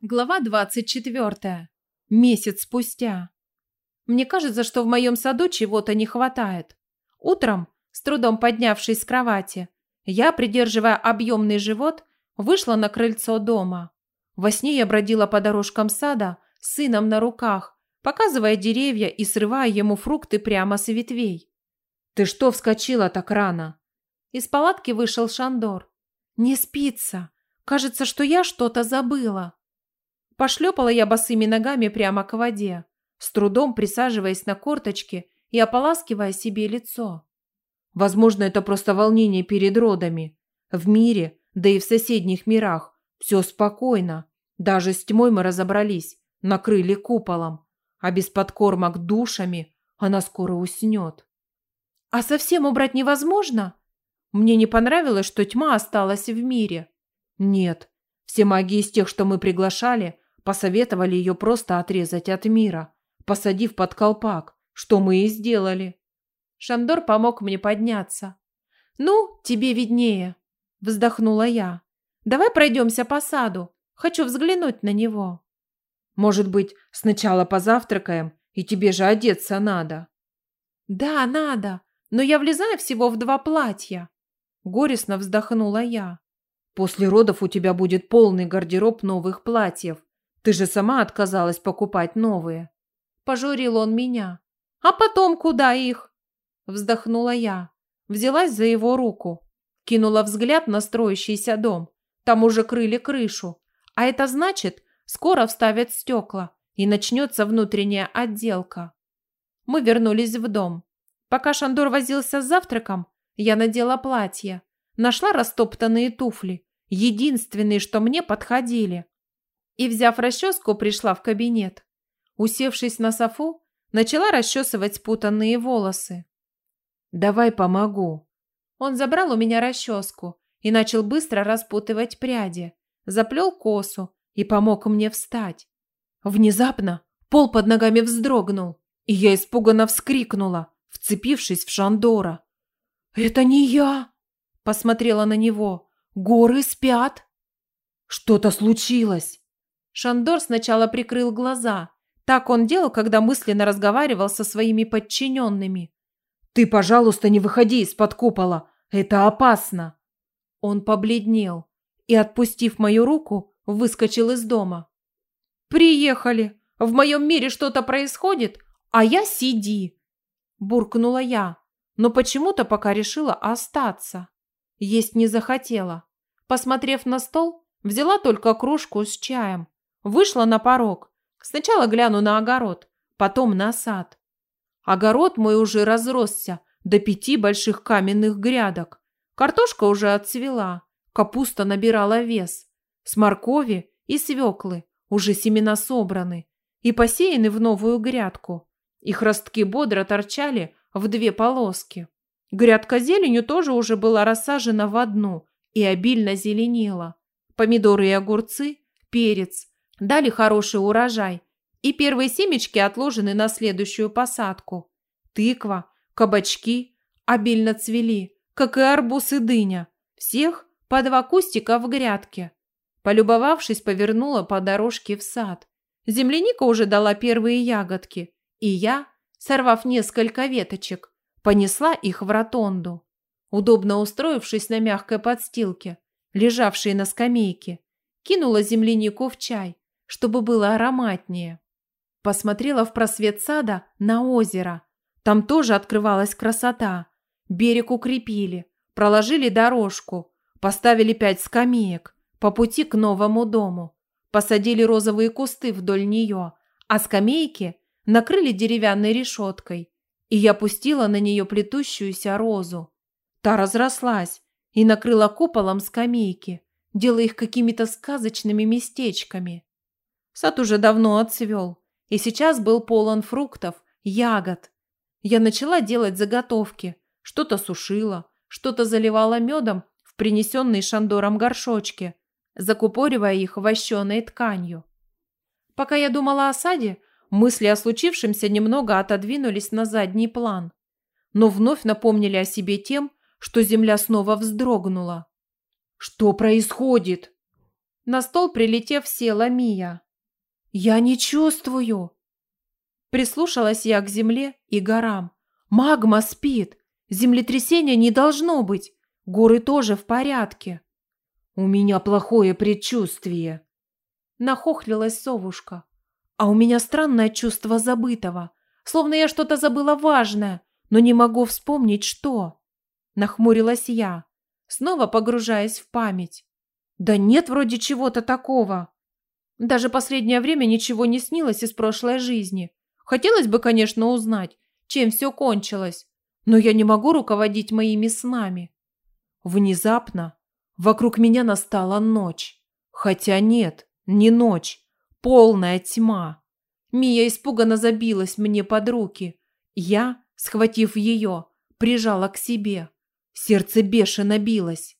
Глава 24. Месяц спустя. Мне кажется, что в моем саду чего-то не хватает. Утром, с трудом поднявшись с кровати, я, придерживая объемный живот, вышла на крыльцо дома. Во сне я бродила по дорожкам сада с сыном на руках, показывая деревья и срывая ему фрукты прямо с ветвей. «Ты что вскочила так рано?» Из палатки вышел Шандор. «Не спится. Кажется, что я что-то забыла». Пошлепала я босыми ногами прямо к воде, с трудом присаживаясь на корточки и ополаскивая себе лицо. Возможно, это просто волнение перед родами. В мире, да и в соседних мирах, все спокойно. Даже с тьмой мы разобрались, накрыли куполом. А без подкормок душами она скоро уснет. А совсем убрать невозможно? Мне не понравилось, что тьма осталась в мире. Нет, все маги из тех, что мы приглашали, Посоветовали ее просто отрезать от мира, посадив под колпак, что мы и сделали. Шандор помог мне подняться. «Ну, тебе виднее», – вздохнула я. «Давай пройдемся по саду. Хочу взглянуть на него». «Может быть, сначала позавтракаем, и тебе же одеться надо». «Да, надо, но я влезаю всего в два платья», – горестно вздохнула я. «После родов у тебя будет полный гардероб новых платьев. Ты же сама отказалась покупать новые. Пожурил он меня. А потом куда их? Вздохнула я. Взялась за его руку. Кинула взгляд на строящийся дом. Там уже крыли крышу. А это значит, скоро вставят стекла и начнется внутренняя отделка. Мы вернулись в дом. Пока Шандор возился с завтраком, я надела платье. Нашла растоптанные туфли. Единственные, что мне подходили и, взяв расческу, пришла в кабинет. Усевшись на софу, начала расчесывать спутанные волосы. «Давай помогу». Он забрал у меня расческу и начал быстро распутывать пряди, заплел косу и помог мне встать. Внезапно пол под ногами вздрогнул, и я испуганно вскрикнула, вцепившись в Шандора. «Это не я!» – посмотрела на него. «Горы спят!» «Что-то случилось!» Шандор сначала прикрыл глаза. Так он делал, когда мысленно разговаривал со своими подчиненными. «Ты, пожалуйста, не выходи из-под купола. Это опасно!» Он побледнел и, отпустив мою руку, выскочил из дома. «Приехали! В моем мире что-то происходит, а я сиди!» Буркнула я, но почему-то пока решила остаться. Есть не захотела. Посмотрев на стол, взяла только кружку с чаем Вышла на порог. Сначала гляну на огород, потом на сад. Огород мой уже разросся до пяти больших каменных грядок. Картошка уже отцвела, капуста набирала вес. С моркови и свеклы уже семена собраны и посеяны в новую грядку. Их ростки бодро торчали в две полоски. Грядка зеленью тоже уже была рассажена в одну и обильно зеленела. Помидоры и огурцы, перец, дали хороший урожай, и первые семечки отложены на следующую посадку. Тыква, кабачки обильно цвели, как и арбуз и дыня. Всех по два кустика в грядке. Полюбовавшись, повернула по дорожке в сад. Земляника уже дала первые ягодки, и я, сорвав несколько веточек, понесла их в ротонду. Удобно устроившись на мягкой подстилке, лежавшей на скамейке, кинула землянику в чай, чтобы было ароматнее. Посмотрела в просвет сада на озеро. Там тоже открывалась красота. Берег укрепили, проложили дорожку, поставили пять скамеек по пути к новому дому. Посадили розовые кусты вдоль нее, а скамейки накрыли деревянной решеткой. И я пустила на нее плетущуюся розу. Та разрослась и накрыла куполом скамейки, делая их какими-то сказочными местечками. Сад уже давно отцвел, и сейчас был полон фруктов, ягод. Я начала делать заготовки, что-то сушила, что-то заливала медом в принесенные шандором горшочки, закупоривая их вощеной тканью. Пока я думала о саде, мысли о случившемся немного отодвинулись на задний план, но вновь напомнили о себе тем, что земля снова вздрогнула. «Что происходит?» На стол, прилетев, села Мия. «Я не чувствую!» Прислушалась я к земле и горам. «Магма спит! Землетрясения не должно быть! Горы тоже в порядке!» «У меня плохое предчувствие!» Нахохлилась совушка. «А у меня странное чувство забытого, словно я что-то забыла важное, но не могу вспомнить, что...» Нахмурилась я, снова погружаясь в память. «Да нет вроде чего-то такого!» Даже последнее время ничего не снилось из прошлой жизни. Хотелось бы, конечно, узнать, чем все кончилось, но я не могу руководить моими снами. Внезапно вокруг меня настала ночь. Хотя нет, не ночь, полная тьма. Мия испуганно забилась мне под руки. Я, схватив ее, прижала к себе. Сердце бешено билось.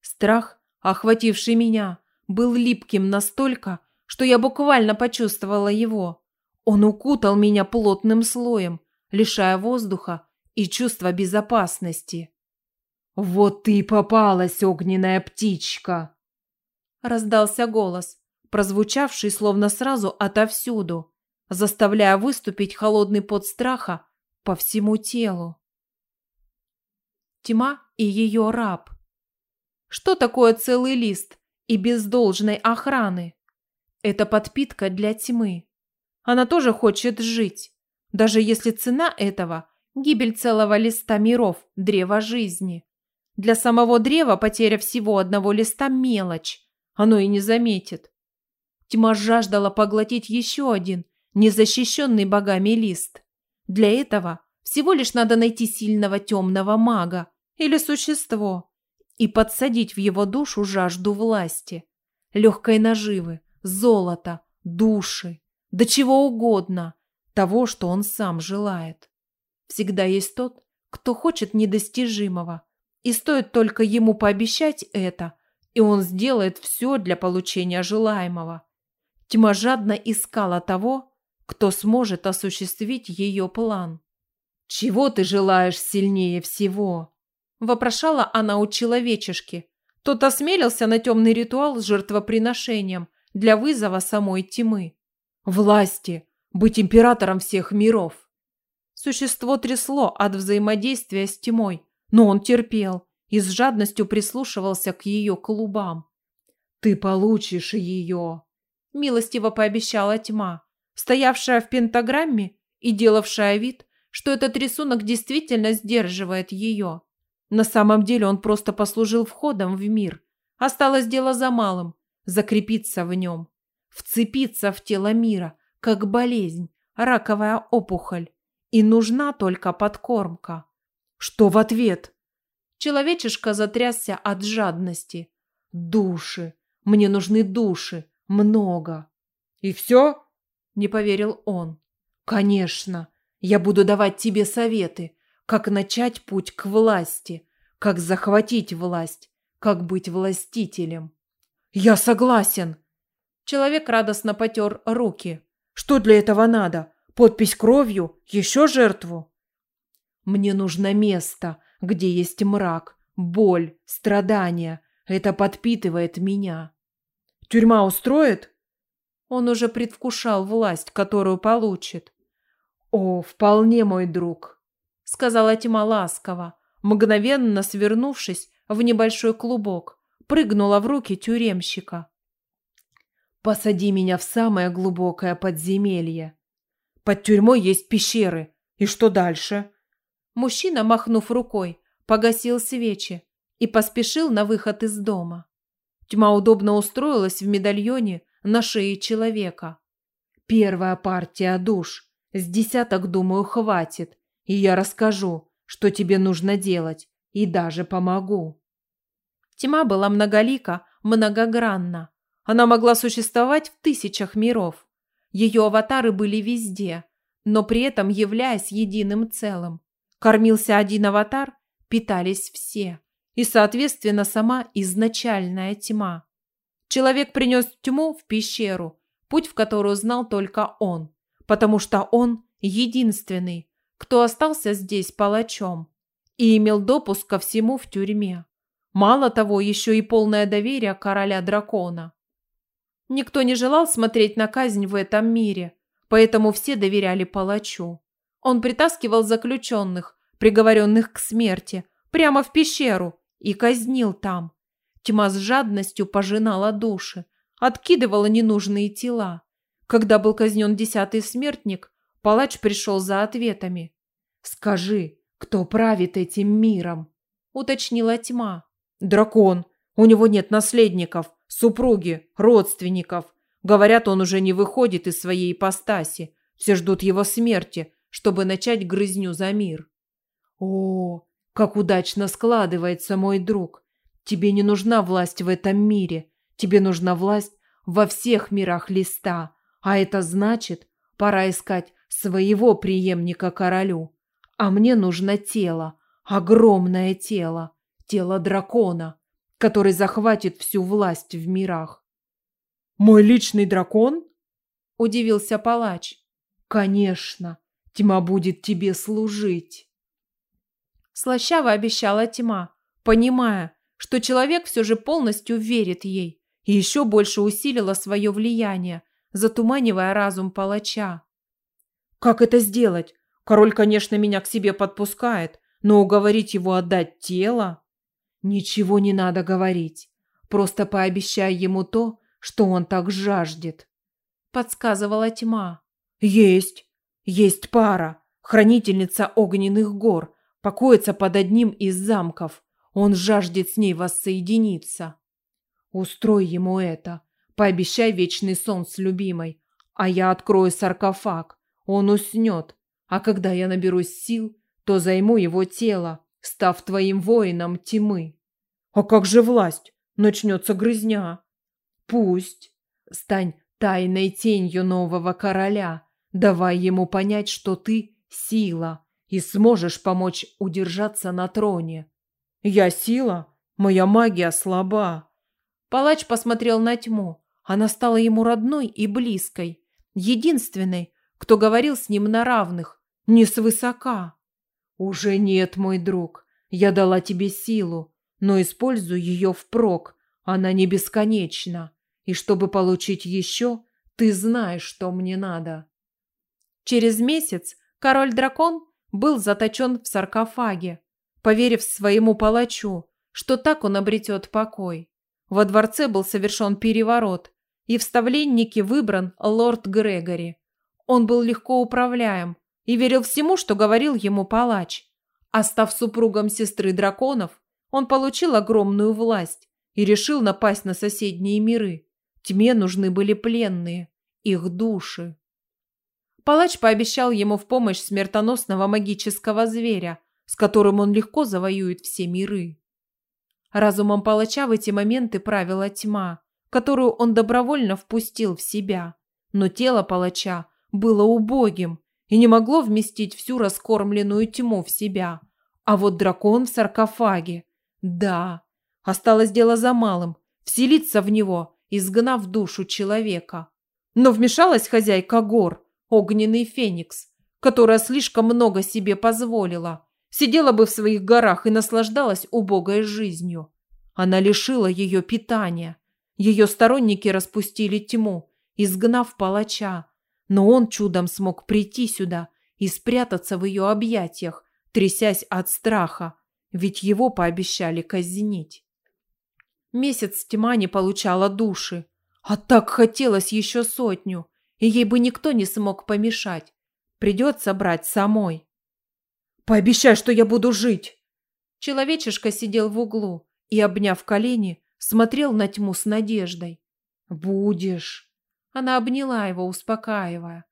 Страх, охвативший меня, был липким настолько, что я буквально почувствовала его. Он укутал меня плотным слоем, лишая воздуха и чувства безопасности. «Вот ты попалась, огненная птичка!» Раздался голос, прозвучавший словно сразу отовсюду, заставляя выступить холодный пот страха по всему телу. Тьма и ее раб. Что такое целый лист и без должной охраны? Это подпитка для тьмы. Она тоже хочет жить, даже если цена этого – гибель целого листа миров, древа жизни. Для самого древа потеря всего одного листа – мелочь, оно и не заметит. Тьма жаждала поглотить еще один, незащищенный богами лист. Для этого всего лишь надо найти сильного темного мага или существо и подсадить в его душу жажду власти, легкой наживы, золота, души, да чего угодно, того, что он сам желает. Всегда есть тот, кто хочет недостижимого, и стоит только ему пообещать это, и он сделает все для получения желаемого. Тьма жадно искала того, кто сможет осуществить ее план. «Чего ты желаешь сильнее всего?» – вопрошала она у человечешки. Тот осмелился на темный ритуал с жертвоприношением – для вызова самой тьмы. Власти, быть императором всех миров. Существо трясло от взаимодействия с тьмой, но он терпел и с жадностью прислушивался к ее клубам. «Ты получишь ее!» – милостиво пообещала тьма, стоявшая в пентаграмме и делавшая вид, что этот рисунок действительно сдерживает ее. На самом деле он просто послужил входом в мир. Осталось дело за малым закрепиться в нем, вцепиться в тело мира, как болезнь, раковая опухоль. И нужна только подкормка. Что в ответ? Человечишка затрясся от жадности. Души. Мне нужны души. Много. И все? Не поверил он. Конечно. Я буду давать тебе советы, как начать путь к власти, как захватить власть, как быть властителем. «Я согласен!» Человек радостно потер руки. «Что для этого надо? Подпись кровью? Еще жертву?» «Мне нужно место, где есть мрак, боль, страдания. Это подпитывает меня». «Тюрьма устроит?» Он уже предвкушал власть, которую получит. «О, вполне, мой друг», — сказала тьма ласково, мгновенно свернувшись в небольшой клубок прыгнула в руки тюремщика. «Посади меня в самое глубокое подземелье. Под тюрьмой есть пещеры. И что дальше?» Мужчина, махнув рукой, погасил свечи и поспешил на выход из дома. Тьма удобно устроилась в медальоне на шее человека. «Первая партия душ. С десяток, думаю, хватит. И я расскажу, что тебе нужно делать, и даже помогу». Тьма была многолика, многогранна. Она могла существовать в тысячах миров. Ее аватары были везде, но при этом являясь единым целым. Кормился один аватар, питались все. И, соответственно, сама изначальная тьма. Человек принес тьму в пещеру, путь в которую знал только он, потому что он единственный, кто остался здесь палачом и имел допуск ко всему в тюрьме. Мало того, еще и полное доверие короля дракона. Никто не желал смотреть на казнь в этом мире, поэтому все доверяли палачу. Он притаскивал заключенных, приговоренных к смерти, прямо в пещеру и казнил там. Тьма с жадностью пожинала души, откидывала ненужные тела. Когда был казнен десятый смертник, палач пришел за ответами. «Скажи, кто правит этим миром?» – уточнила тьма. «Дракон. У него нет наследников, супруги, родственников. Говорят, он уже не выходит из своей ипостаси. Все ждут его смерти, чтобы начать грызню за мир». «О, как удачно складывается, мой друг. Тебе не нужна власть в этом мире. Тебе нужна власть во всех мирах листа. А это значит, пора искать своего преемника королю. А мне нужно тело, огромное тело, тело дракона, который захватит всю власть в мирах. «Мой личный дракон?» – удивился палач. «Конечно, тьма будет тебе служить». Слащаво обещала тьма, понимая, что человек все же полностью верит ей и еще больше усилила свое влияние, затуманивая разум палача. «Как это сделать? Король, конечно, меня к себе подпускает, но уговорить его отдать тело...» «Ничего не надо говорить. Просто пообещай ему то, что он так жаждет», — подсказывала тьма. «Есть. Есть пара. Хранительница огненных гор, покоится под одним из замков. Он жаждет с ней воссоединиться. Устрой ему это. Пообещай вечный сон с любимой. А я открою саркофаг. Он уснет. А когда я наберусь сил, то займу его тело, став твоим воином тьмы. А как же власть? Начнется грызня. Пусть. Стань тайной тенью нового короля. Давай ему понять, что ты – сила, и сможешь помочь удержаться на троне. Я сила, моя магия слаба. Палач посмотрел на тьму. Она стала ему родной и близкой, единственной, кто говорил с ним на равных, не свысока. Уже нет, мой друг. Я дала тебе силу, но используй ее впрок. Она не бесконечна. И чтобы получить еще, ты знаешь, что мне надо. Через месяц король-дракон был заточен в саркофаге, поверив своему палачу, что так он обретет покой. Во дворце был совершен переворот, и в выбран лорд Грегори. Он был легко управляем и верил всему, что говорил ему палач. А став супругом сестры драконов, он получил огромную власть и решил напасть на соседние миры. Тьме нужны были пленные, их души. Палач пообещал ему в помощь смертоносного магического зверя, с которым он легко завоюет все миры. Разумом палача в эти моменты правила тьма, которую он добровольно впустил в себя. Но тело палача было убогим и не могло вместить всю раскормленную тьму в себя. А вот дракон в саркофаге. Да, осталось дело за малым – вселиться в него, изгнав душу человека. Но вмешалась хозяйка гор – огненный феникс, которая слишком много себе позволила, сидела бы в своих горах и наслаждалась убогой жизнью. Она лишила ее питания. Ее сторонники распустили тьму, изгнав палача. Но он чудом смог прийти сюда и спрятаться в ее объятиях, трясясь от страха, ведь его пообещали казнить. Месяц тьма не получала души, а так хотелось еще сотню – и ей бы никто не смог помешать. Придется брать самой. «Пообещай, что я буду жить!» Человечишка сидел в углу и, обняв колени, смотрел на тьму с надеждой. «Будешь!» Она обняла его, успокаивая.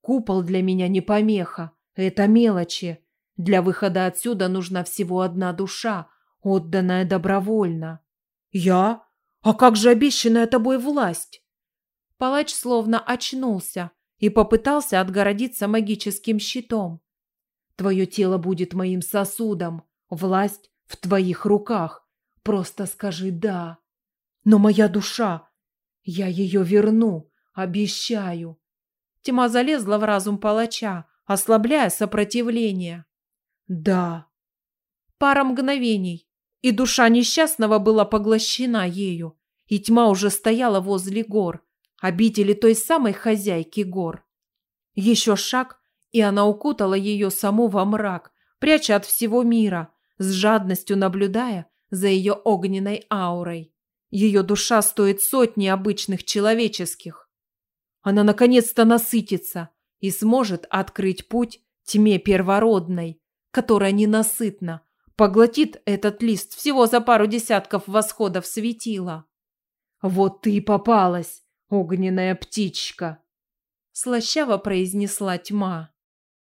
«Купол для меня не помеха. Это мелочи. Для выхода отсюда нужна всего одна душа, отданная добровольно». «Я? А как же обещанная тобой власть?» Палач словно очнулся и попытался отгородиться магическим щитом. «Твое тело будет моим сосудом, власть в твоих руках. Просто скажи «да». Но моя душа, я ее верну, обещаю». Тьма залезла в разум палача, ослабляя сопротивление. «Да». Пара мгновений, и душа несчастного была поглощена ею, и тьма уже стояла возле гор, обители той самой хозяйки гор. Еще шаг, и она укутала ее саму во мрак, пряча от всего мира, с жадностью наблюдая за ее огненной аурой. Ее душа стоит сотни обычных человеческих. Она наконец-то насытится и сможет открыть путь тьме первородной, которая ненасытна, поглотит этот лист всего за пару десятков восходов светила. «Вот ты и попалась, огненная птичка!» Слащаво произнесла тьма.